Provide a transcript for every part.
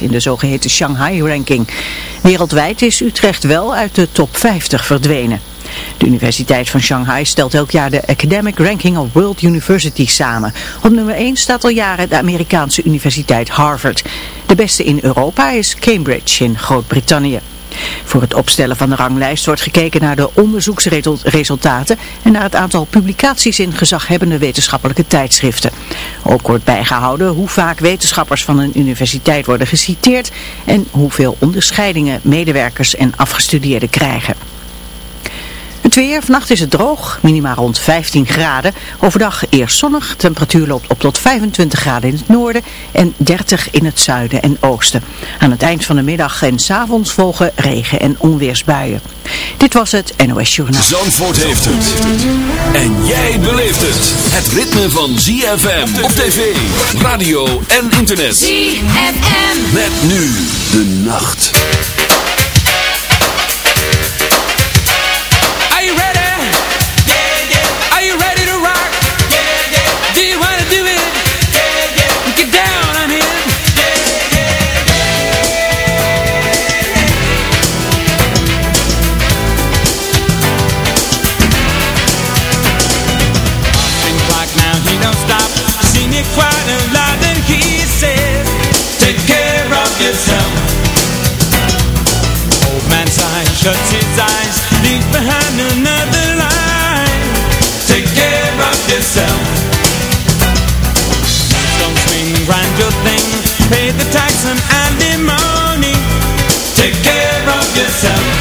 in de zogeheten Shanghai-ranking. Wereldwijd is Utrecht wel uit de top 50 verdwenen. De Universiteit van Shanghai stelt elk jaar de Academic Ranking of World Universities samen. Op nummer 1 staat al jaren de Amerikaanse universiteit Harvard. De beste in Europa is Cambridge in Groot-Brittannië. Voor het opstellen van de ranglijst wordt gekeken naar de onderzoeksresultaten en naar het aantal publicaties in gezaghebbende wetenschappelijke tijdschriften. Ook wordt bijgehouden hoe vaak wetenschappers van een universiteit worden geciteerd en hoeveel onderscheidingen medewerkers en afgestudeerden krijgen. Het weer, vannacht is het droog, minimaal rond 15 graden. Overdag eerst zonnig, temperatuur loopt op tot 25 graden in het noorden en 30 in het zuiden en oosten. Aan het eind van de middag en s avonds volgen regen- en onweersbuien. Dit was het NOS Journaal. Zandvoort heeft het. En jij beleeft het. Het ritme van ZFM op tv, radio en internet. ZFM. Met nu de nacht. Of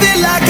feel like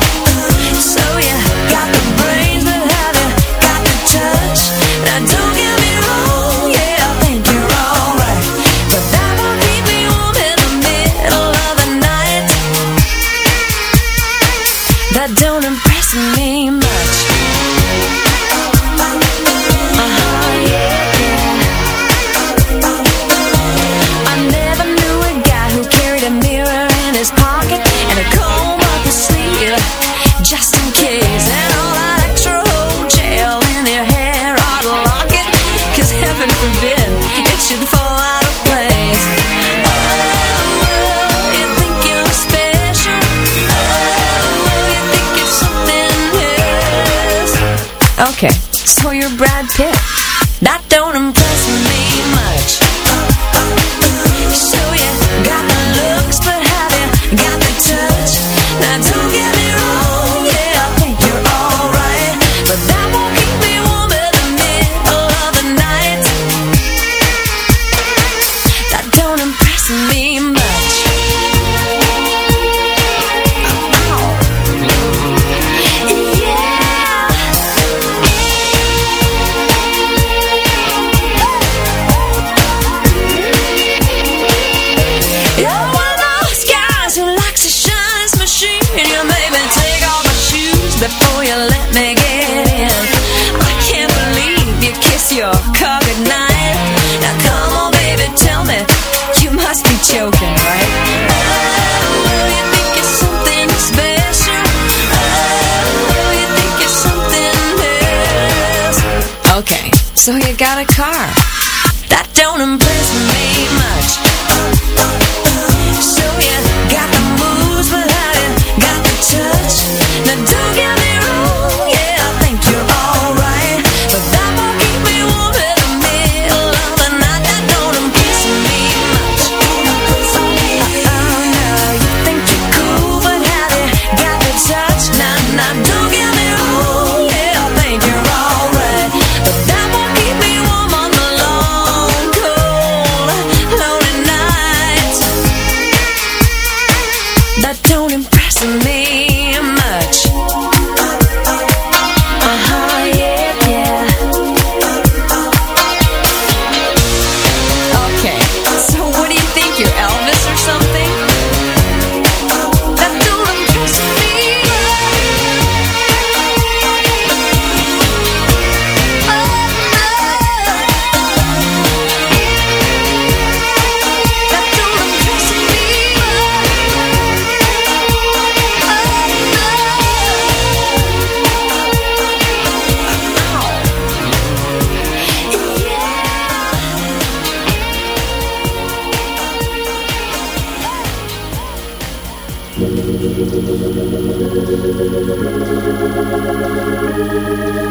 So you got the brain. for your breath. night. Now come on, baby, tell me you must be choking, right? Oh, oh, okay, so you got a car that don't impress me much. Música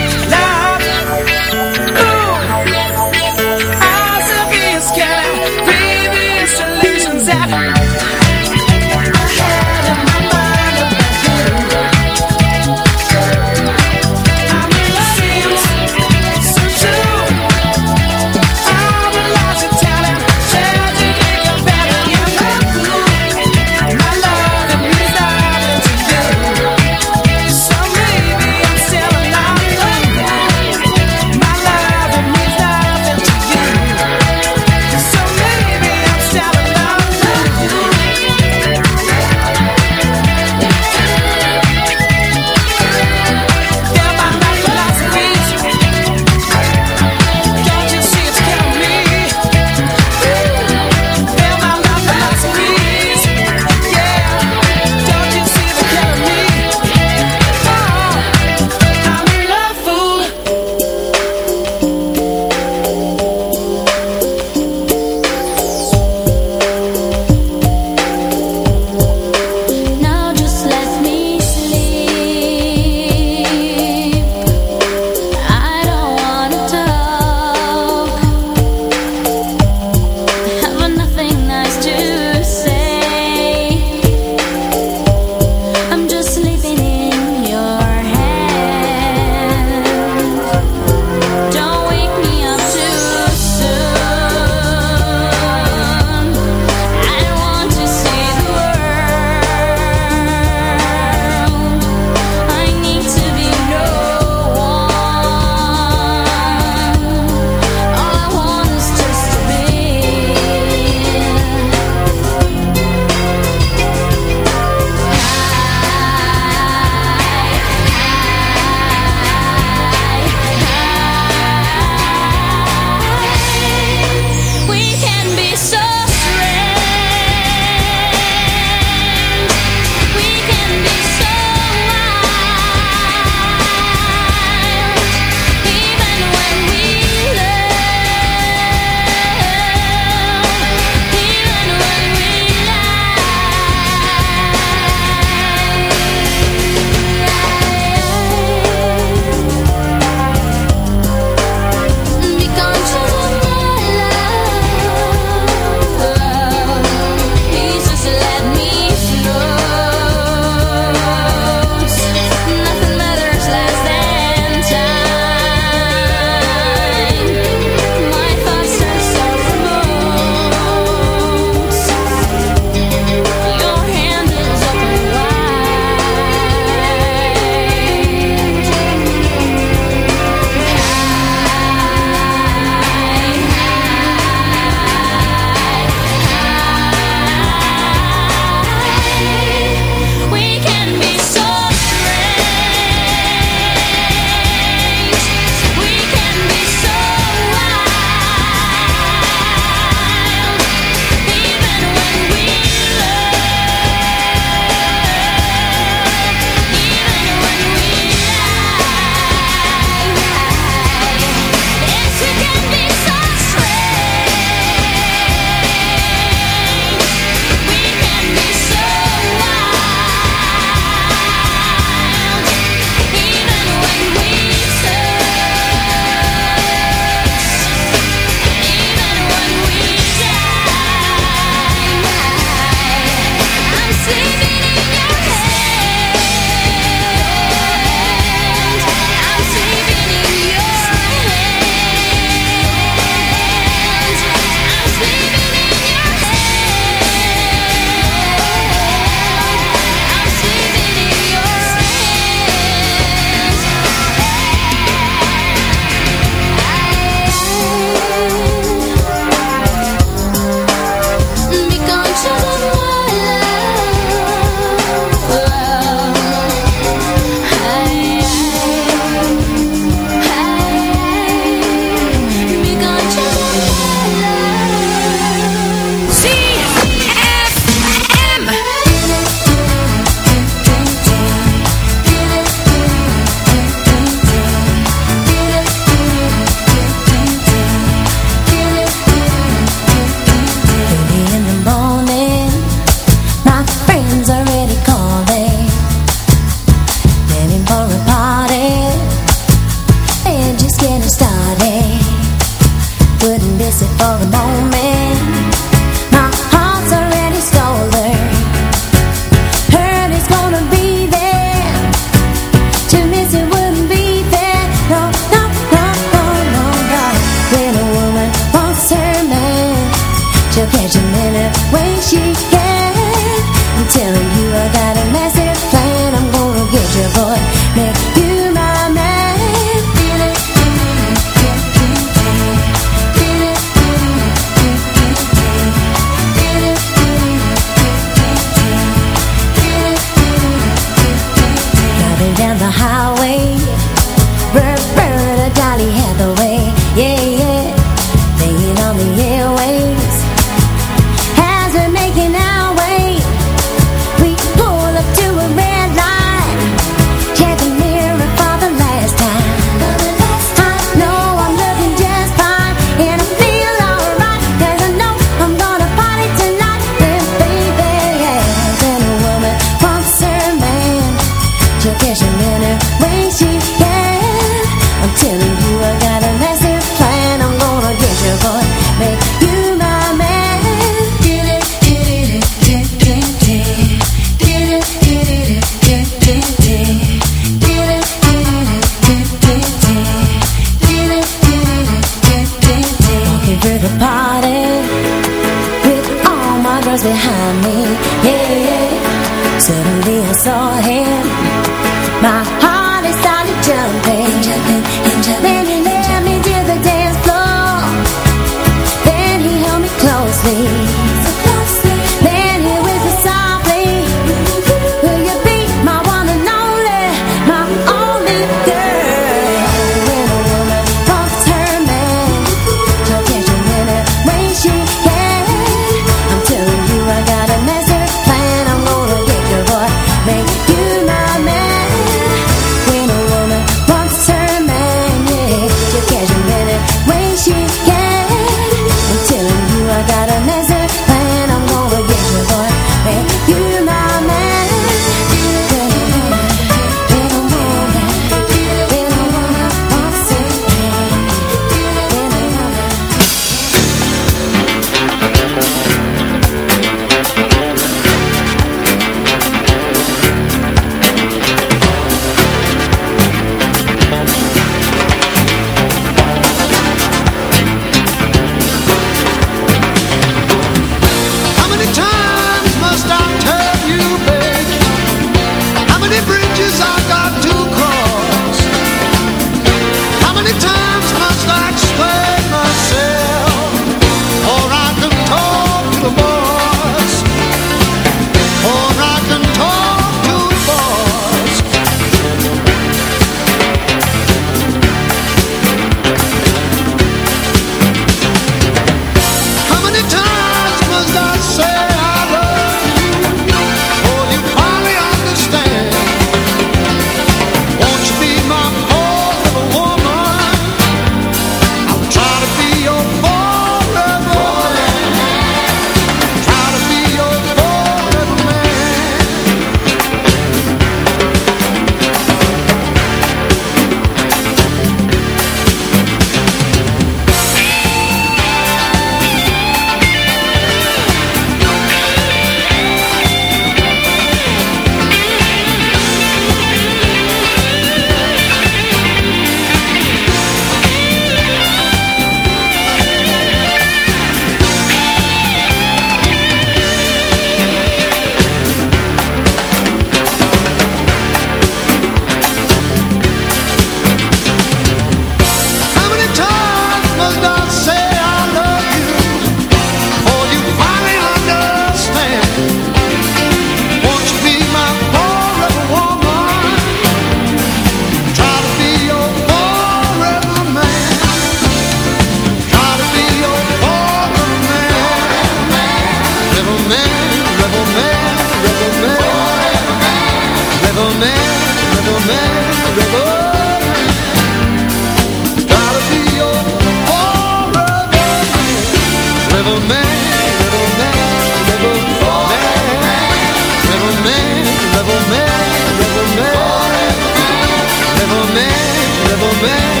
Man,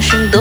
声动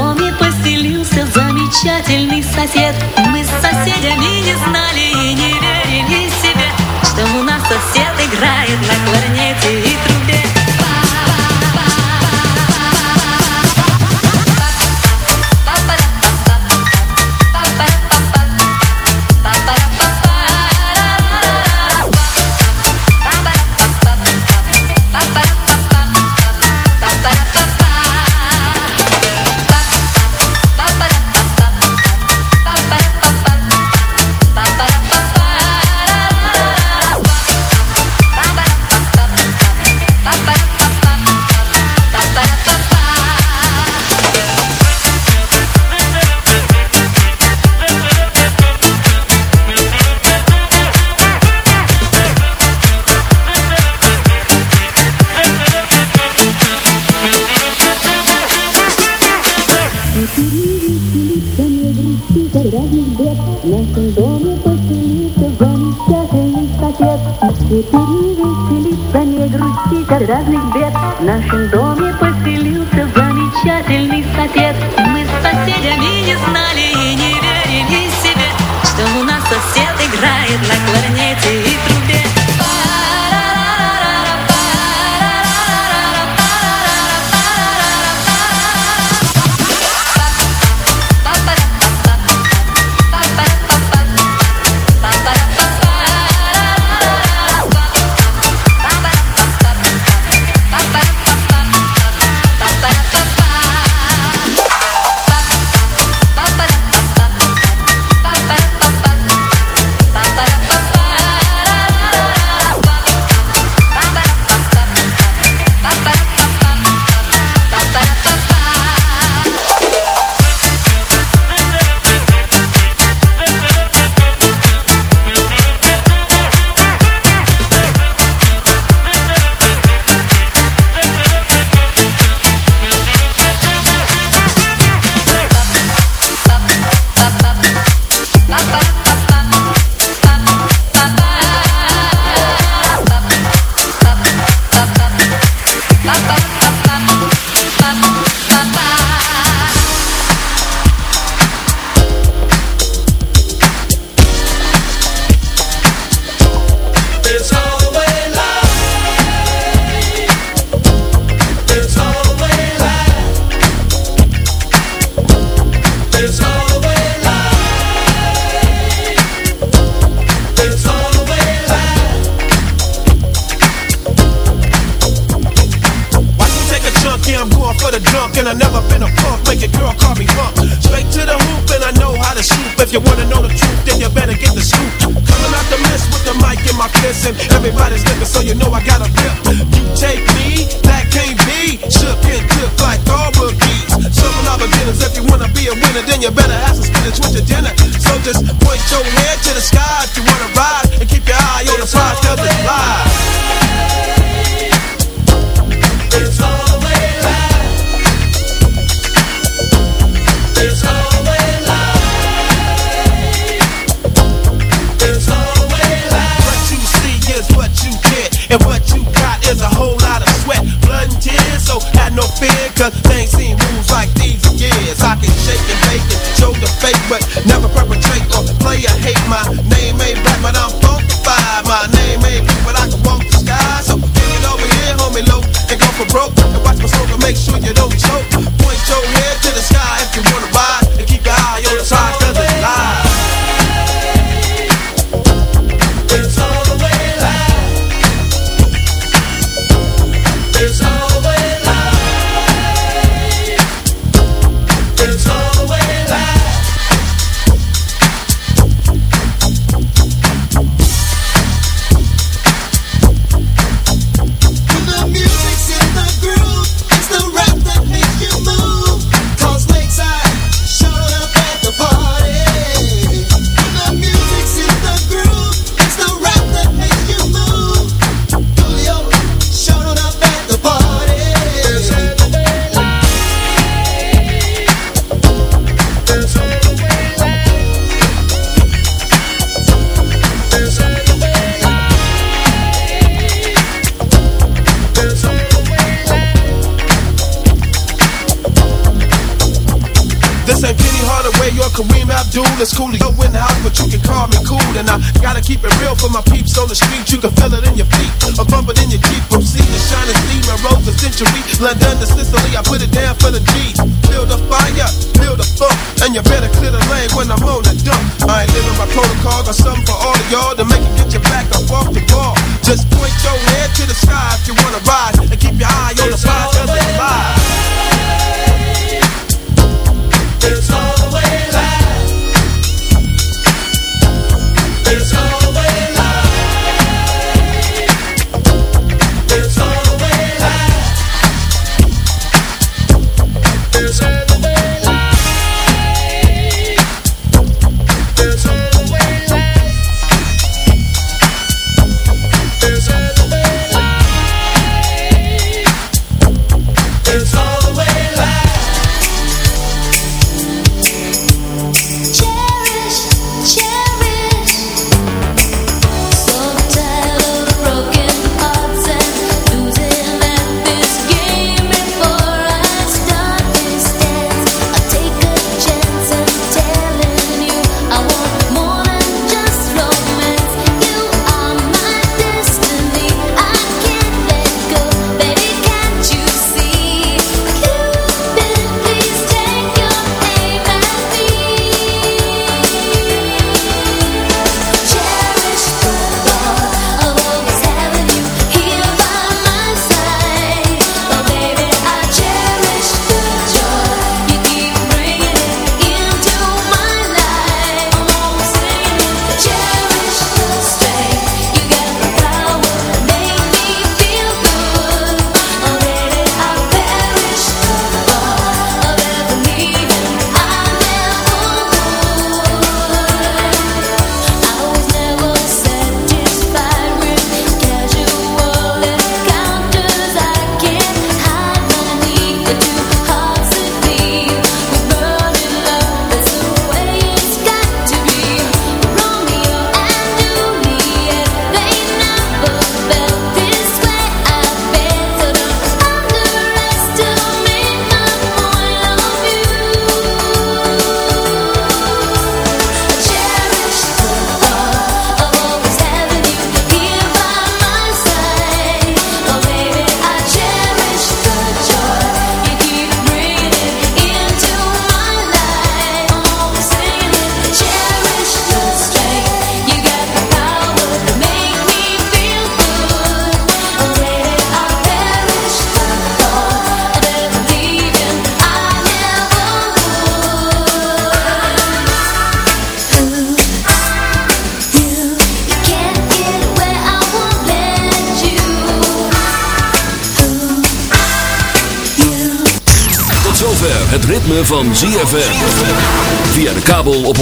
ritme van ZFM. Via de kabel op 104.5.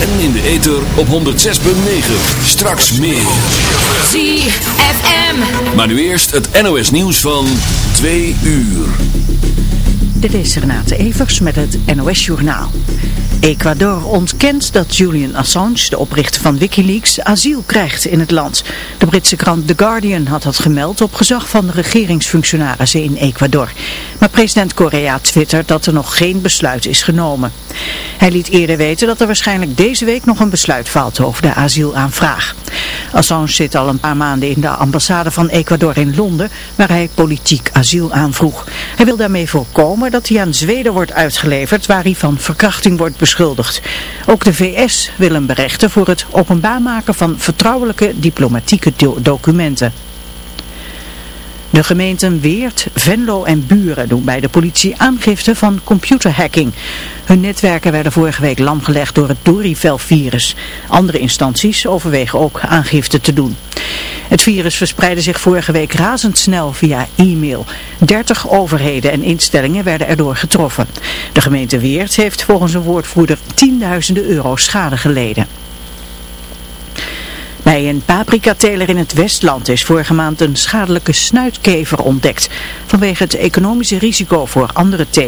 En in de ether op 106.9. Straks meer. ZFM. Maar nu eerst het NOS nieuws van 2 uur. Dit is Renate Evers met het NOS Journaal. Ecuador ontkent dat Julian Assange, de oprichter van Wikileaks, asiel krijgt in het land. De Britse krant The Guardian had dat gemeld op gezag van de regeringsfunctionarissen in Ecuador. Maar president Correa twittert dat er nog geen besluit is genomen. Hij liet eerder weten dat er waarschijnlijk deze week nog een besluit valt over de asielaanvraag. Assange zit al een paar maanden in de ambassade van Ecuador in Londen, waar hij politiek asiel aanvroeg. Hij wil daarmee voorkomen dat hij aan Zweden wordt uitgeleverd, waar hij van verkrachting wordt beschuldigd. Ook de VS wil hem berechten voor het openbaar maken van vertrouwelijke diplomatieke do- documenten. De gemeenten Weert, Venlo en Buren doen bij de politie aangifte van computerhacking. Hun netwerken werden vorige week lamgelegd door het Dorivel-virus. Andere instanties overwegen ook aangifte te doen. Het virus verspreidde zich vorige week razendsnel via e-mail. 30 overheden en instellingen werden erdoor getroffen. De gemeente Weert heeft volgens een woordvoerder tienduizenden euro schade geleden. Bij een paprikateler in het Westland is vorige maand een schadelijke snuitkever ontdekt. Vanwege het economische risico voor andere telers.